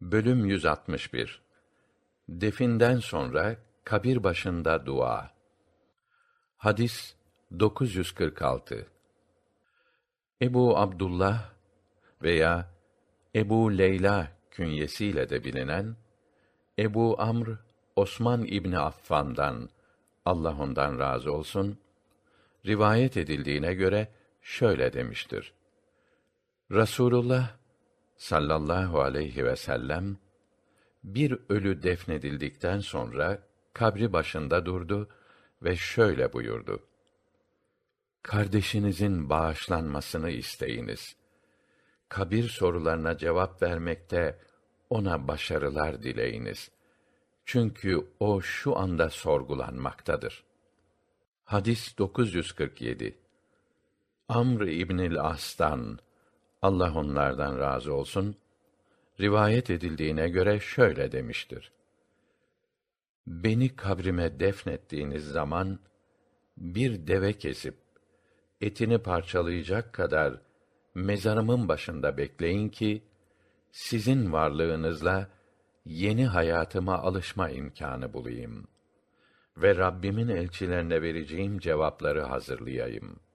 Bölüm 161 Definden sonra kabir başında dua. Hadis 946 Ebu Abdullah veya Ebu Leyla künyesiyle de bilinen Ebu Amr Osman İbni Affan'dan Allah ondan razı olsun rivayet edildiğine göre şöyle demiştir. Rasulullah sallallahu aleyhi ve sellem bir ölü defnedildikten sonra kabri başında durdu ve şöyle buyurdu: Kardeşinizin bağışlanmasını isteyiniz. Kabir sorularına cevap vermekte ona başarılar dileyiniz. Çünkü o şu anda sorgulanmaktadır. Hadis 947 Amr İbnül As'tan Allah onlardan razı olsun, rivayet edildiğine göre şöyle demiştir. Beni kabrime defnettiğiniz zaman, bir deve kesip, etini parçalayacak kadar mezarımın başında bekleyin ki, sizin varlığınızla yeni hayatıma alışma imkânı bulayım ve Rabbimin elçilerine vereceğim cevapları hazırlayayım.''